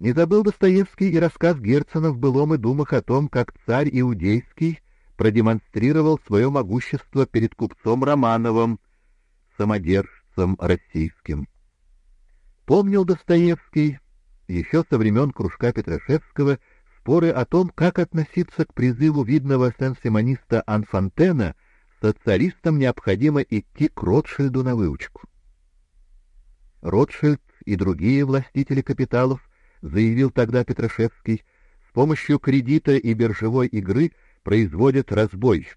Не забыл Достоевский и рассказ Герцена в былом и думах о том, как царь Иудейский продемонстрировал свое могущество перед купцом Романовым, самодержцем российским. Помнил Достоевский еще со времен кружка Петрашевского споры о том, как относиться к призыву видного сен-симониста Анфантена социалистам необходимо идти к Ротшильду на выучку. Ротшильд и другие властители капиталов, заявил тогда Петрашевский, с помощью кредита и биржевой игры производят разбой,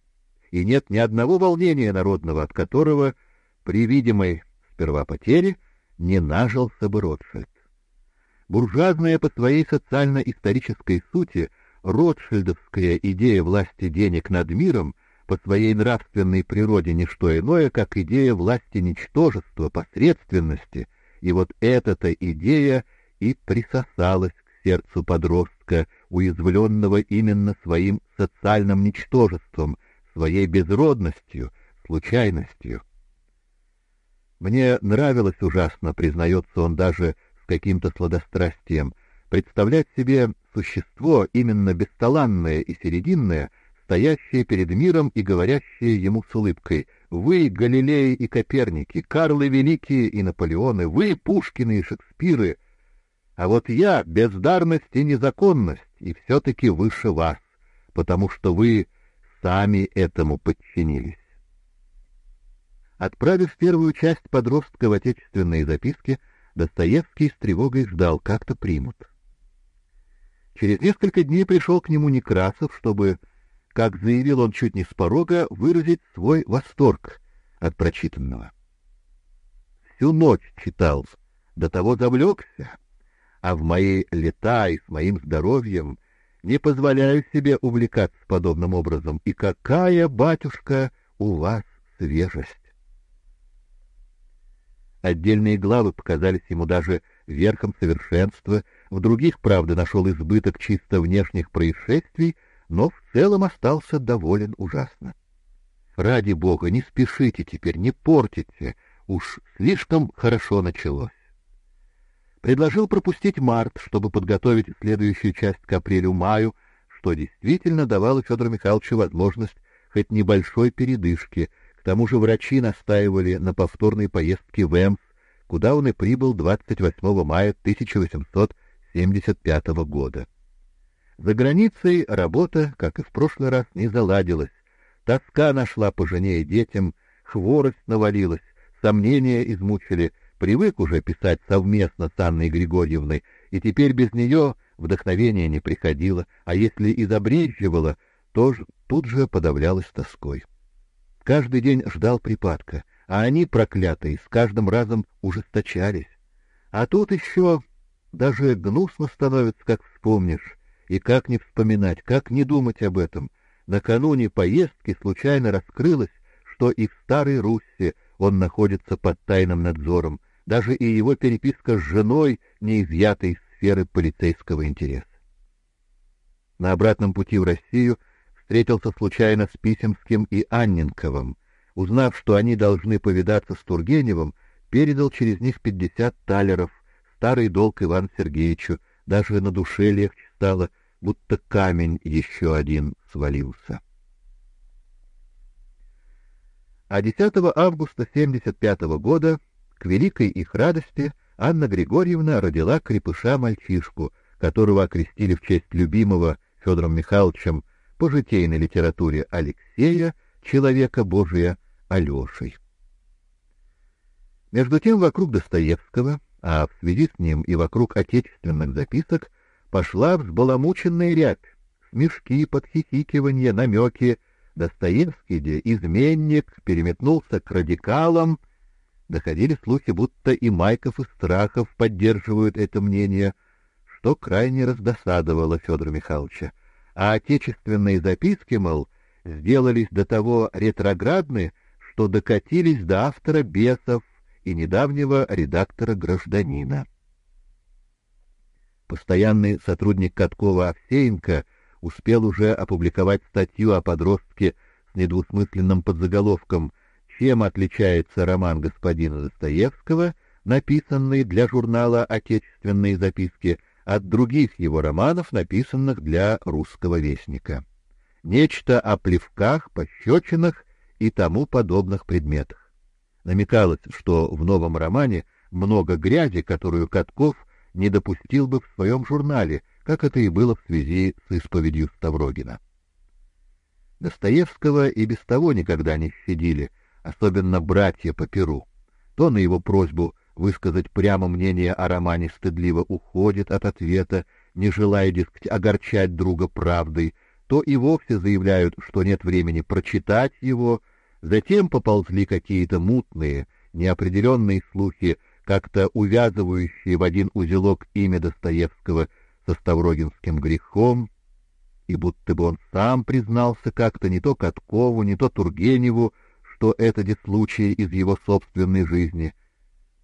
и нет ни одного волнения народного, от которого при видимой сперва потере не нажился бы Ротшильд. Буржуазная по своей социально-исторической сути ротшильдовская идея власти денег над миром по своей нравственной природе не что иное, как идея власти ничтожества, посредственности, и вот эта-то идея и присосалась к сердцу подростка, уязвленного именно своим социальным ничтожеством, своей безродностью, случайностью. Мне нравилось ужасно, признается он даже с каким-то сладострастием, представлять себе существо именно бесталанное и серединное, стоящее перед миром и говорящее ему с улыбкой: "Вы Галилеи и Коперники, Карлы Великие и Наполеоны, вы Пушкины и Шекспиры, а вот я бездарность и незаконность, и все-таки выше вас, потому что вы сами этому подчинились. Отправив первую часть подростка в отечественные записки, Достоевский с тревогой ждал, как-то примут. Через несколько дней пришел к нему Некрасов, чтобы, как заявил он чуть не с порога, выразить свой восторг от прочитанного. Всю ночь читал, до того завлекся, а в мои лета и с моим здоровьем не позволяю себе увлекаться подобным образом. И какая, батюшка, у вас свежесть! Отдельные главы показались ему даже верхом совершенства, в других, правда, нашел избыток чисто внешних происшествий, но в целом остался доволен ужасно. Ради бога, не спешите теперь, не портите, уж слишком хорошо началось. Предложил пропустить март, чтобы подготовить следующую часть к апрелю-маю, что действительно давало Федору Михайловичу возможность хоть небольшой передышки — к тому же врачи настаивали на повторной поездке в Эмс, куда он и прибыл 28 мая 1875 года. За границей работа, как и в прошлый раз, не заладилась. Тоска нашла по жене и детям, хворость навалилась, сомнения измучили. Привык уже писать совместно с Анной Григорьевной, и теперь без нее вдохновение не приходило, а если и забрежевало, то тут же подавлялось тоской. Каждый день ждал припадка, а они, проклятые, с каждым разом ужесточались. А тут еще даже гнусно становится, как вспомнишь, и как не вспоминать, как не думать об этом. Накануне поездки случайно раскрылось, что и в Старой Руссе он находится под тайным надзором, даже и его переписка с женой не изъята из сферы полицейского интереса. На обратном пути в Россию — встретился случайно с Писемским и Анненковым. Узнав, что они должны повидаться с Тургеневым, передал через них пятьдесят талеров, старый долг Иван Сергеевичу, даже на душе легче стало, будто камень еще один свалился. А 10 августа 75 года, к великой их радости, Анна Григорьевна родила крепыша-мальчишку, которого окрестили в честь любимого Федором Михайловичем по житейной литературе Алексея, человека Божия Алешей. Между тем вокруг Достоевского, а в связи с ним и вокруг отечественных записок, пошла взбаламученная рябь, смешки, подхихикивания, намеки. Достоевский, где изменник, переметнулся к радикалам. Доходили слухи, будто и Майков, и Страхов поддерживают это мнение, что крайне раздосадовало Федора Михайловича а отечественные записки, мол, сделались до того ретроградны, что докатились до автора «Бесов» и недавнего редактора «Гражданина». Постоянный сотрудник Каткова Овсеенко успел уже опубликовать статью о подростке с недвусмысленным подзаголовком «Чем отличается роман господина Достоевского», написанный для журнала «Отечественные записки», от других его романов, написанных для русского вестника. Нечто о плевках, пощечинах и тому подобных предметах. Намекалось, что в новом романе много грязи, которую Катков не допустил бы в своем журнале, как это и было в связи с исповедью Ставрогина. Достоевского и без того никогда не щадили, особенно братья по перу. То на его просьбу высказать прямо мнение о романе стыдливо уходит от ответа, не желая, дескать, огорчать друга правдой, то и вовсе заявляют, что нет времени прочитать его, затем поползли какие-то мутные, неопределенные слухи, как-то увязывающие в один узелок имя Достоевского со Ставрогинским грехом, и будто бы он сам признался как-то не то Каткову, не то Тургеневу, что это де случай из его собственной жизни.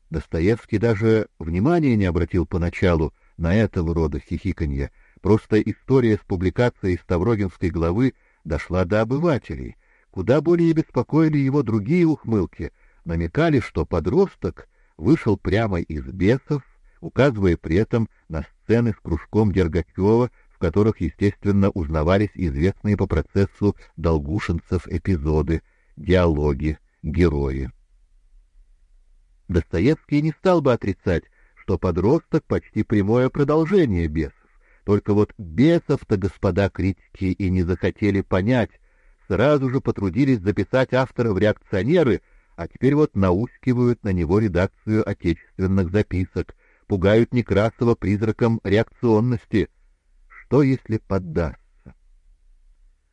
Достоевский даже внимания не обратил поначалу на этого рода хихиканье, просто история с публикацией Ставрогинской главы дошла до обывателей. Куда более беспокоили его другие ухмылки, намекали, что подросток вышел прямо из бесов, указывая при этом на сцены с кружком Дергачева, в которых, естественно, узнавались известные по процессу долгушинцев эпизоды, диалоги, герои. Достоевский не стал бы отрицать, что подросток почти прямое продолжение бесов. Только вот бесов-то господа критики и не захотели понять, сразу же потрудились записать автора в реакционеры, а теперь вот наускивают на него редакцию отечественных записок, пугают Некрасова призраком реакционности — что, если поддастся?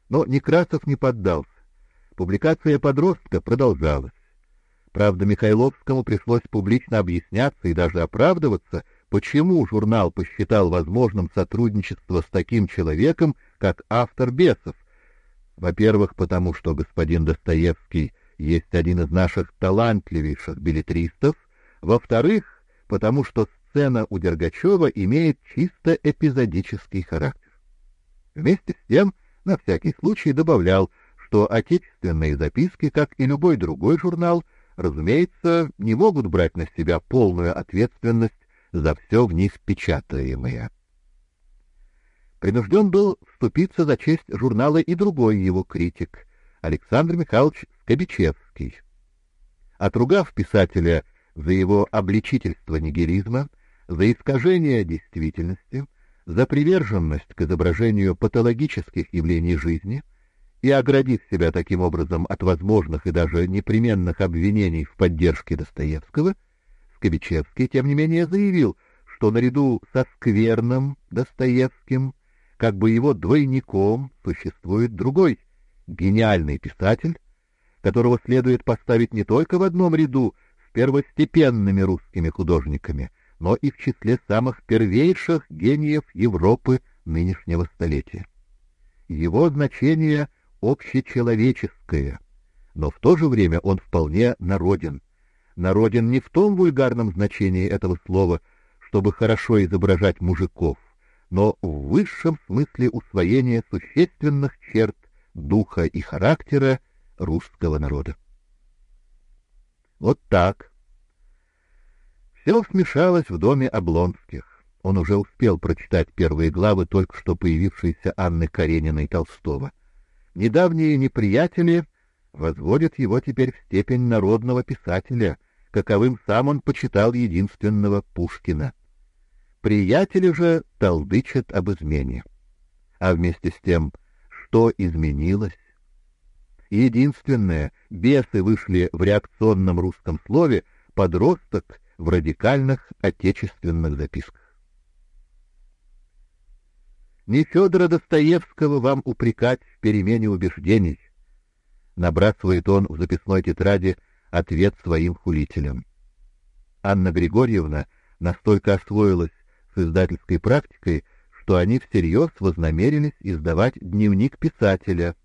Но Некрасов не поддался. Публикация подростка продолжалась. Правда, Михайловскому пришлось публично объясняться и даже оправдываться, почему журнал посчитал возможным сотрудничество с таким человеком, как автор «Бесов». Во-первых, потому что господин Достоевский есть один из наших талантливейших билетристов. Во-вторых, потому что сцена у Дергачева имеет чисто эпизодический характер. Вместе с тем, на всякий случай добавлял, что отечественные записки, как и любой другой журнал, разумеется, не могут брать на себя полную ответственность за все в них печатаемое. Принужден был вступиться за честь журнала и другой его критик, Александр Михайлович Скобичевский. Отругав писателя за его обличительство нигилизма, за искажение действительности, за приверженность к изображению патологических явлений жизни и оградив себя таким образом от возможных и даже непременных обвинений в поддержке Достоевского, Скобичевский, тем не менее, заявил, что наряду со скверным Достоевским, как бы его двойником, существует другой, гениальный писатель, которого следует поставить не только в одном ряду с первостепенными русскими художниками, но и в числе самых первейших гениев Европы нынешнего столетия. Его значение общечеловеческое, но в то же время он вполне народен. Народен не в том вульгарном значении этого слова, чтобы хорошо изображать мужиков, но в высшем смысле усвоения существенных черт духа и характера русского народа. Вот так все смешалось в доме Облонских. Он уже успел прочитать первые главы только что появившейся Анны Карениной Толстого. Недавние неприятели возводят его теперь в степень народного писателя, каковым сам он почитал единственного Пушкина. Приятели же толдычат об измене. А вместе с тем, что изменилось? Единственное, бесы вышли в реакционном русском слове, подросток в радикальных отечественных записках. Не Федора Достоевского вам упрекать в перемене убеждений, набрасывает он в записной тетради ответ своим хулителям. Анна Григорьевна настолько освоилась с издательской практикой, что они всерьез вознамерились издавать дневник писателя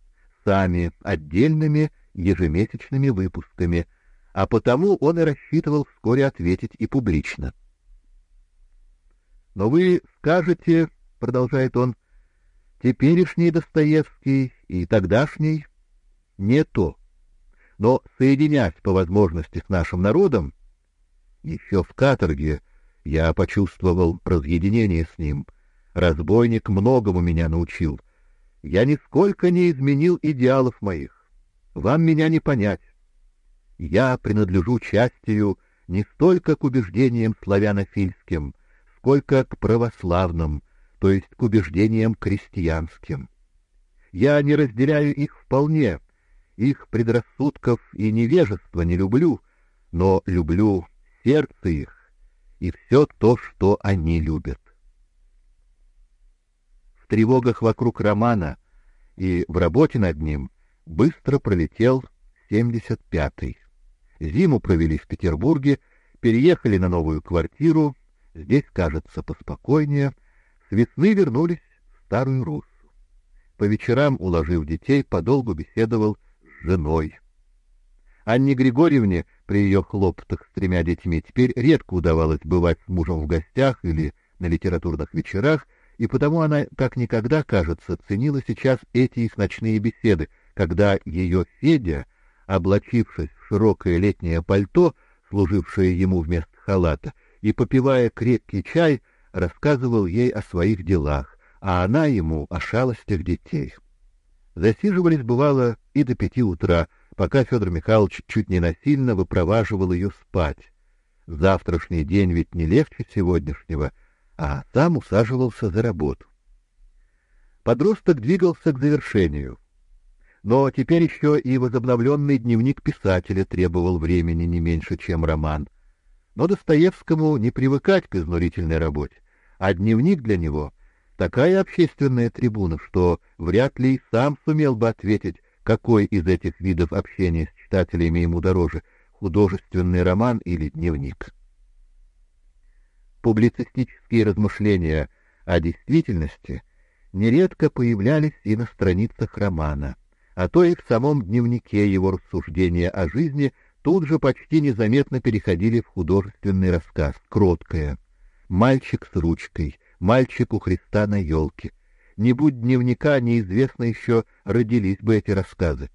сами отдельными ежемесячными выпусками – а потому он и рассчитывал вскоре ответить и публично. Но вы скажете, продолжает он, теперешний Достоевский и тогдашний не то. Но соединясь по возможности с нашим народом, еще в каторге Я почувствовал разъединение с ним. Разбойник многому меня научил. Я нисколько не изменил идеалов моих. Вам меня не понять. Я принадлежу частью не столько к убеждениям славянофильским, сколько к православным, то есть к убеждениям крестьянским. Я не разделяю их вполне, их предрассудков и невежества не люблю, но люблю сердце их и все то, что они любят. В тревогах вокруг романа и в работе над ним быстро пролетел 75-й. Зиму провели в Петербурге, переехали на новую квартиру, здесь, кажется, поспокойнее, весны вернулись в Старую Руссу. По вечерам, уложив детей, подолгу беседовал с женой. Анне Григорьевне при ее хлопотах с тремя детьми теперь редко удавалось бывать с мужем в гостях или на литературных вечерах, и потому она, как никогда, кажется, ценила сейчас эти их ночные беседы, когда ее Федя, облачившись в широкое летнее пальто, служившее ему вместо халата, и, попивая крепкий чай, рассказывал ей о своих делах, а она ему о шалостях детей. Засиживались, бывало, и до пяти утра, пока Федор Михайлович чуть не насильно выпроваживал ее спать. Завтрашний день ведь не легче сегодняшнего, а сам усаживался за работу. Подросток двигался к завершению. Но теперь еще и возобновленный дневник писателя требовал времени не меньше, чем роман. Но Достоевскому не привыкать к изнурительной работе, а дневник для него такая общественная трибуна, что вряд ли сам сумел бы ответить, какой из этих видов общения с читателями ему дороже художественный роман или дневник. Публицистические размышления о действительности нередко появлялись и на страницах романа, а то и в самом дневнике его рассуждения о жизни тут же почти незаметно переходили в художественный рассказ, кроткое. Мальчик с ручкой, мальчик у Христа на елке. Не будь дневника, неизвестно еще, родились бы эти рассказы.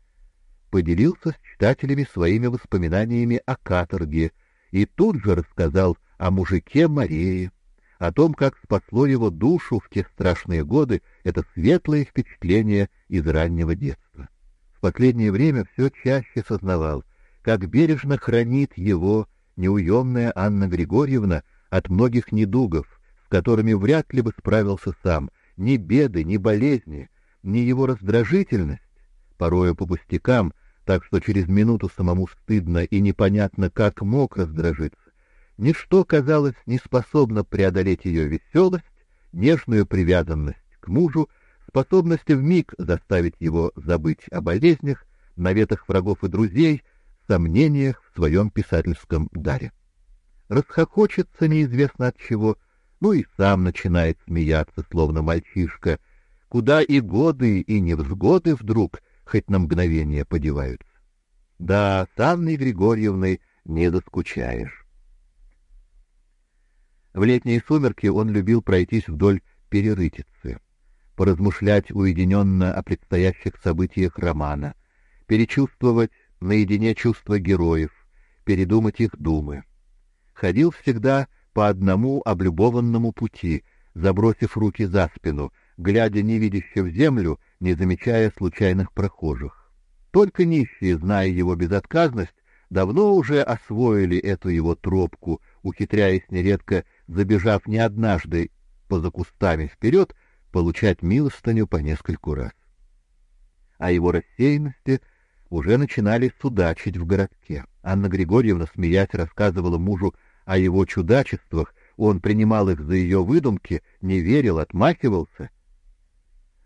Поделился с читателями своими воспоминаниями о каторге и тут же рассказал о мужике Марии, о том, как спасло его душу в те страшные годы это светлое впечатление из раннего детства. В последнее время все чаще сознавал, как бережно хранит его неуемная Анна Григорьевна от многих недугов, с которыми вряд ли бы справился сам, ни беды, ни болезни, ни его раздражительность, порою по пустякам, так что через минуту самому стыдно и непонятно, как мог раздражиться. Ничто, казалось, не способно преодолеть ее веселость, нежную привязанность к мужу, способность вмиг заставить его забыть о болезнях, наветах врагов и друзей, сомнениях в своем писательском даре. Расхохочется неизвестно от чего, ну и сам начинает смеяться, словно мальчишка, куда и годы, и невзгоды вдруг хоть на мгновение подеваются. Да, с Григорьевной не доскучаешь. В летние сумерки он любил пройтись вдоль Перерытицы, поразмышлять уединенно о предстоящих событиях романа, перечувствовать наедине чувства героев, передумать их думы. Ходил всегда по одному облюбованному пути, забросив руки за спину, глядя невидяще в землю, не замечая случайных прохожих. Только нищие, зная его безотказность, давно уже освоили эту его тропку, ухитряясь нередко забежав не однажды поза кустами вперед, получать милостыню по нескольку раз. О его рассеянности уже начинали судачить в городке. Анна Григорьевна, смеясь, рассказывала мужу о его чудачествах, он принимал их за ее выдумки, не верил, отмахивался.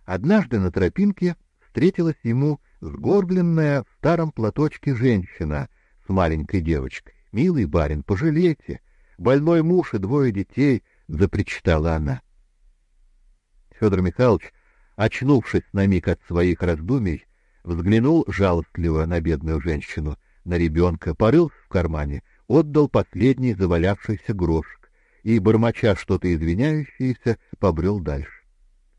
Однажды на тропинке встретилась ему сгорбленная в старом платочке женщина с маленькой девочкой. «Милый барин, пожалейте, больной муж и двое детей, — запричитала она. Федор Михайлович, очнувшись на миг от своих раздумий, взглянул жалостливо на бедную женщину, на ребенка, порылся в кармане, отдал последний завалявшийся грошек и, бормоча что-то извиняющееся, побрел дальше.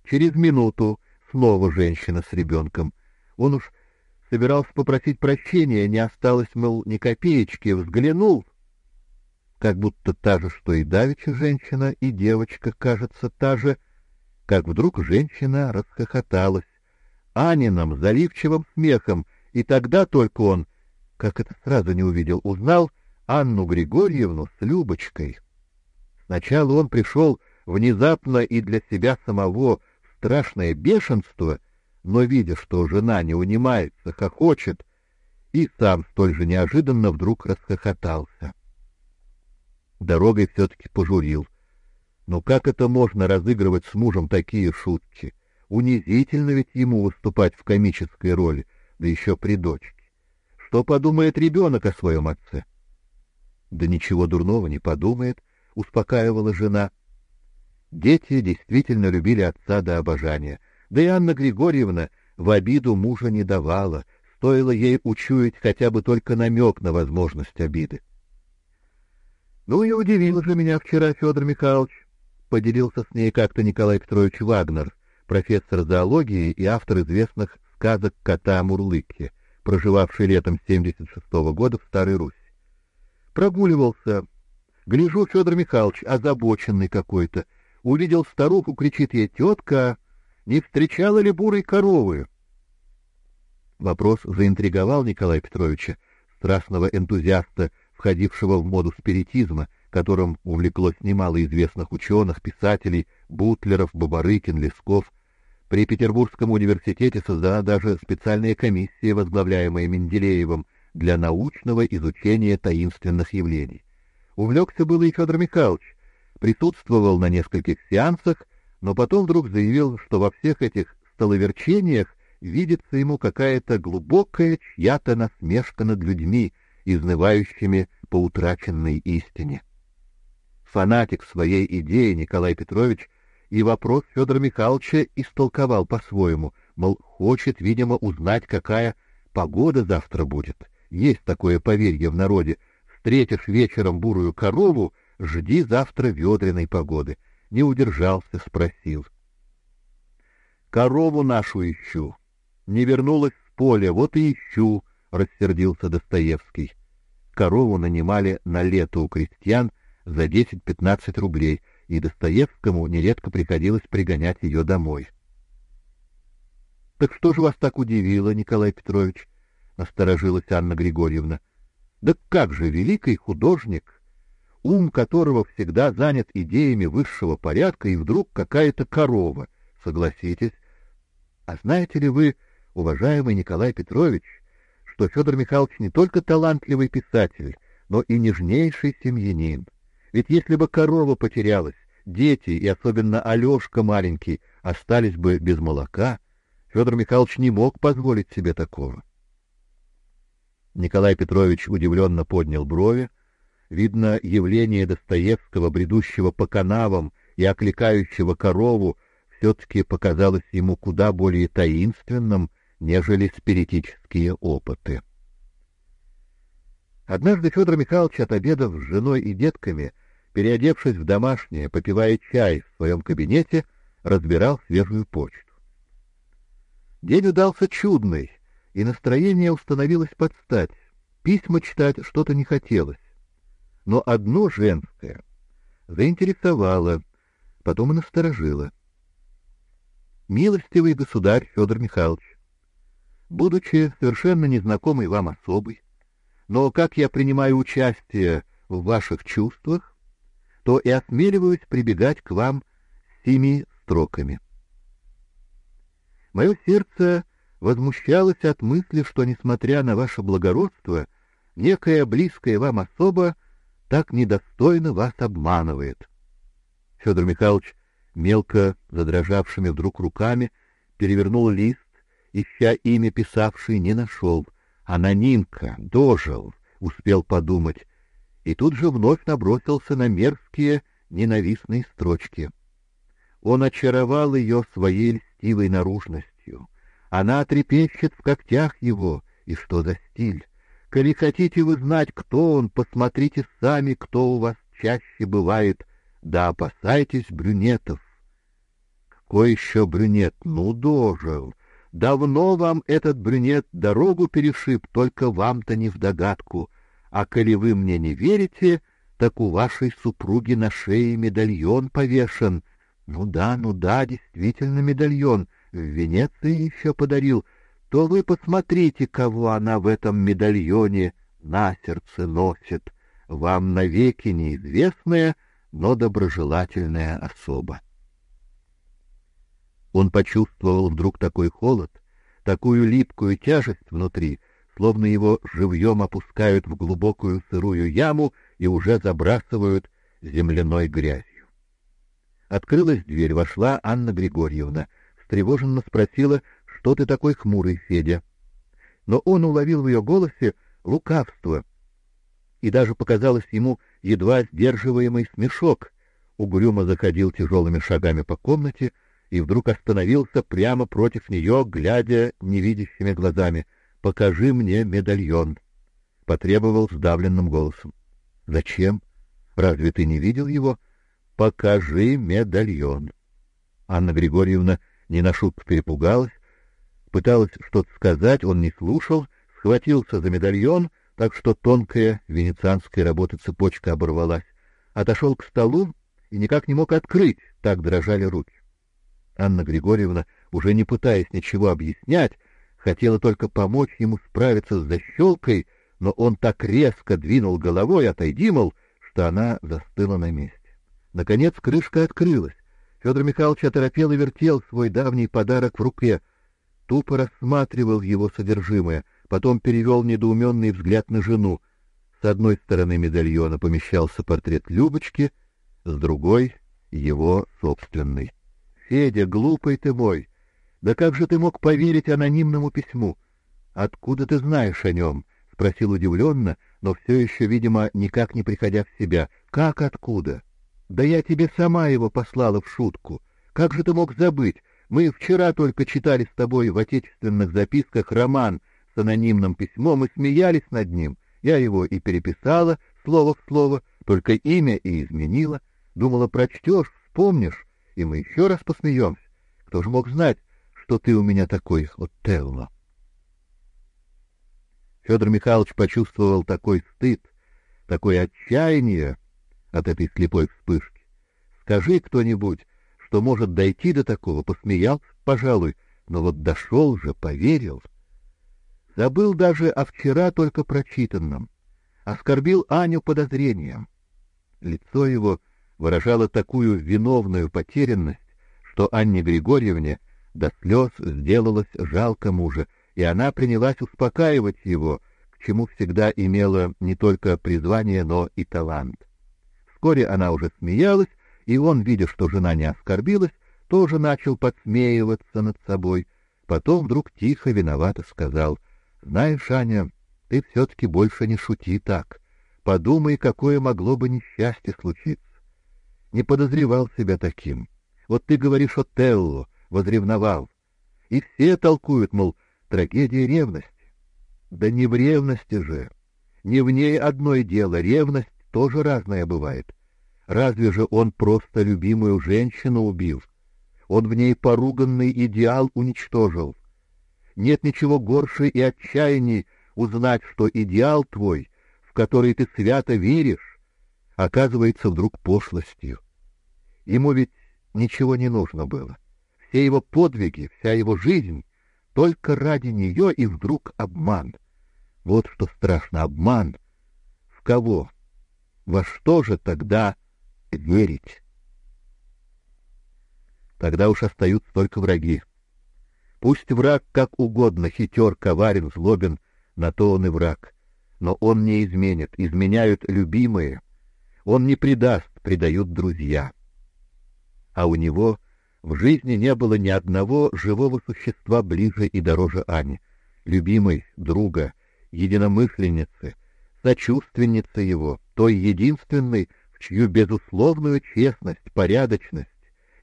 Через минуту снова женщина с ребенком. Он уж собирался попросить прощения, не осталось, мол, ни копеечки, взглянул как будто та же, что и давеча женщина, и девочка, кажется, та же, как вдруг женщина расхохоталась Анином заливчивым смехом, и тогда только он, как это сразу не увидел, узнал Анну Григорьевну с Любочкой. Сначала он пришел внезапно и для себя самого страшное бешенство, но, видя, что жена не унимается, хохочет, и сам столь же неожиданно вдруг расхохотался. Дорогой все-таки пожурил. Но как это можно разыгрывать с мужем такие шутки? Унизительно ведь ему выступать в комической роли, да еще при дочке. Что подумает ребенок о своем отце? Да ничего дурного не подумает, успокаивала жена. Дети действительно любили отца до обожания, да и Анна Григорьевна в обиду мужа не давала, стоило ей учуять хотя бы только намек на возможность обиды. Ну и удивил же меня вчера Федор Михайлович, поделился с ней как-то Николай Петрович Вагнер, профессор зоологии и автор известных сказок кота Мурлыки, проживавший летом 76 -го года в Старой Руси. Прогуливался. Гляжу, Федор Михайлович, озабоченный какой-то. Увидел старуху, кричит ей, «Тетка, не встречала ли бурой коровы?» Вопрос заинтриговал Николая Петровича, страстного энтузиаста, входившего в моду спиритизма, которым увлеклось немало известных ученых, писателей, Бутлеров, Бабарыкин, Лесков. При Петербургском университете создана даже специальная комиссия, возглавляемая Менделеевым, для научного изучения таинственных явлений. Увлекся было и Федор Михайлович, присутствовал на нескольких сеансах, но потом вдруг заявил, что во всех этих столоверчениях видится ему какая-то глубокая чья-то насмешка над людьми, изнывающими по утраченной истине. Фанатик своей идеи Николай Петрович и вопрос Федора Михайловича истолковал по-своему, мол, хочет, видимо, узнать, какая погода завтра будет. Есть такое поверье в народе. Встретишь вечером бурую корову, жди завтра ведреной погоды. Не удержался, спросил. Корову нашу ищу. Не вернулась с поля, вот и ищу, рассердился Достоевский. Корову нанимали на лето у крестьян за 10-15 рублей, и Достоевскому нередко приходилось пригонять ее домой. Так что же вас так удивило, Николай Петрович? насторожилась Анна Григорьевна. Да как же великий художник, ум которого всегда занят идеями высшего порядка, и вдруг какая-то корова, согласитесь? А знаете ли вы, уважаемый Николай Петрович, что Федор Михайлович не только талантливый писатель, но и нежнейший семьянин? Ведь если бы корова потерялась, дети, и особенно Алешка маленький, остались бы без молока, Федор Михайлович не мог позволить себе такого. Николай Петрович удивленно поднял брови. Видно, явление Достоевского, бредущего по канавам и окликающего корову, все-таки показалось ему куда более таинственным, нежели спиритические опыты. Однажды Федор Михайлович, отобедав с женой и детками, переодевшись в домашнее, попивая чай в своем кабинете, разбирал свежую почту. День удался чудный, и настроение установилось под стать. Письма читать что-то не хотелось. Но одно женское заинтересовало, потом и насторожило. Милостивый государь Федор Михайлович, будучи совершенно незнакомой вам особой, но как я принимаю участие в ваших чувствах, то и осмеливаюсь прибегать к вам семи строками. Мое сердце возмущалась от мысли, что, несмотря на ваше благородство, некая близкая вам особа так недостойно вас обманывает. Федор Михайлович мелко задрожавшими вдруг руками перевернул лист, ища имя писавший, не нашел. Анонимка, дожил, успел подумать, и тут же вновь набросился на мерзкие, ненавистные строчки. Он очаровал ее своей льстивой наружностью, она трепещет в когтях его, и что за стиль? Коли хотите вы знать, кто он, посмотрите сами, кто у вас чаще бывает, да опасайтесь брюнетов. Какой еще брюнет? Ну, дожил. Давно вам этот брюнет дорогу перешиб, только вам-то не в догадку. А коли вы мне не верите, Так у вашей супруги на шее медальон повешен. Ну да, ну да, действительно медальон. В Венеции еще подарил. То вы посмотрите, кого она в этом медальоне на сердце носит. Вам навеки неизвестная, но доброжелательная особа. Он почувствовал вдруг такой холод, такую липкую тяжесть внутри, словно его живьем опускают в глубокую сырую яму и уже забрасывают земляной грязью. Открылась дверь, вошла Анна Григорьевна, встревоженно спросила, что ты такой хмурый, Федя. Но он уловил в ее голосе лукавство, и даже показалось ему едва сдерживаемый смешок. Угрюмо заходил тяжелыми шагами по комнате и вдруг остановился прямо против нее, глядя невидящими глазами. «Покажи мне медальон», — потребовал сдавленным голосом. «Зачем? Разве ты не видел его?» «Покажи медальон». Анна Григорьевна не на шутку перепугалась, пыталась что-то сказать, он не слушал, схватился за медальон, так что тонкая венецианская работа цепочка оборвалась, отошел к столу и никак не мог открыть, так дрожали руки. Анна Григорьевна, уже не пытаясь ничего объяснять, хотела только помочь ему справиться с защелкой, но он так резко двинул головой, отойди, мол, что она застыла на месте. Наконец крышка открылась. Федор Михайлович оторопел и вертел свой давний подарок в руке, тупо рассматривал его содержимое, потом перевел недоуменный взгляд на жену. С одной стороны медальона помещался портрет Любочки, с другой — его собственный. Федя, глупый ты мой, да как же ты мог поверить анонимному письму? Откуда ты знаешь о нем? — спросил удивленно, но все еще, видимо, никак не приходя в себя. Как откуда? Да я тебе сама его послала в шутку. Как же ты мог забыть? Мы вчера только читали с тобой в отечественных записках роман с анонимным письмом и смеялись над ним. Я его и переписала слово в слово, только имя и изменила. Думала, прочтешь, вспомнишь, и мы еще раз посмеемся. Кто же мог знать, что ты у меня такой Отелло? Федор Михайлович почувствовал такой стыд, такое отчаяние от этой слепой вспышки. Скажи кто-нибудь, что может дойти до такого, посмеялся, пожалуй, но вот дошел же, поверил. Забыл даже о вчера только прочитанном, оскорбил Аню подозрением. Лицо его выражала такую виновную потерянность, что Анне Григорьевне до слез сделалось жалко мужа, и она принялась успокаивать его, к чему всегда имела не только призвание, но и талант. Вскоре она уже смеялась, и он, видя, что жена не оскорбилась, тоже начал подсмеиваться над собой. Потом вдруг тихо, виновато сказал, «Знаешь, Аня, ты все-таки больше не шути так. Подумай, какое могло бы несчастье случиться не подозревал себя таким. Вот ты говоришь о Телло, возревновал. И все толкуют, мол, трагедия ревности. Да не в ревности же. Не в ней одно дело, ревность тоже разная бывает. Разве же он просто любимую женщину убил? Он в ней поруганный идеал уничтожил. Нет ничего горше и отчаянней узнать, что идеал твой, в который ты свято веришь, оказывается вдруг пошлостью. Ему ведь ничего не нужно было. Все его подвиги, вся его жизнь только ради нее и вдруг обман. Вот что страшно обман. В кого? Во что же тогда верить? Тогда уж остаются только враги. Пусть враг как угодно хитер, коварен, злобен, на то он и враг. Но он не изменит, изменяют любимые — он не предаст, предают друзья. А у него в жизни не было ни одного живого существа ближе и дороже Ани, любимой, друга, единомышленницы, сочувственницы его, той единственной, в чью безусловную честность, порядочность,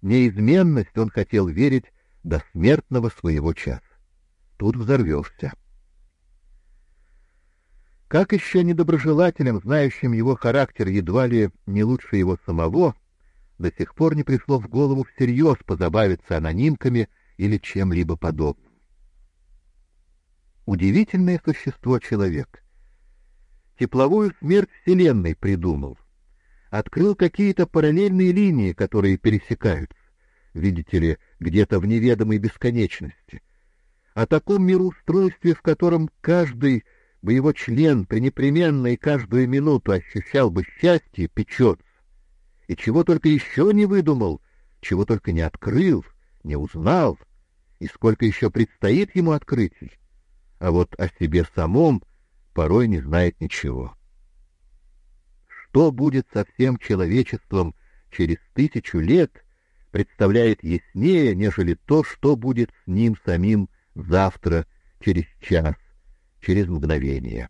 неизменность он хотел верить до смертного своего часа. Тут взорвешься. Как еще недоброжелателям, знающим его характер едва ли не лучше его самого, до сих пор не пришло в голову всерьез позабавиться анонимками или чем-либо подобным. Удивительное существо человек. Тепловую смерть Вселенной придумал. открыл какие-то параллельные линии, которые пересекаются, видите ли, где-то в неведомой бесконечности. О таком мироустройстве, в котором каждый бы его член пренепременно и каждую минуту ощущал бы счастье, печется. И чего только еще не выдумал, чего только не открыл, не узнал, и сколько еще предстоит ему открытий. А вот о себе самом порой не знает ничего. Что будет со всем человечеством через тысячу лет, представляет яснее, нежели то, что будет с ним самим завтра, через час, через мгновение.